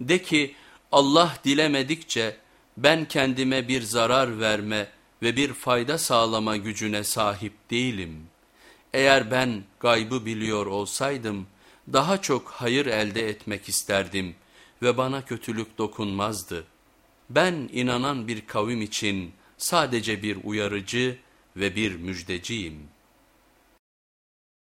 De ki Allah dilemedikçe ben kendime bir zarar verme ve bir fayda sağlama gücüne sahip değilim. Eğer ben gaybı biliyor olsaydım daha çok hayır elde etmek isterdim ve bana kötülük dokunmazdı. Ben inanan bir kavim için sadece bir uyarıcı ve bir müjdeciyim.''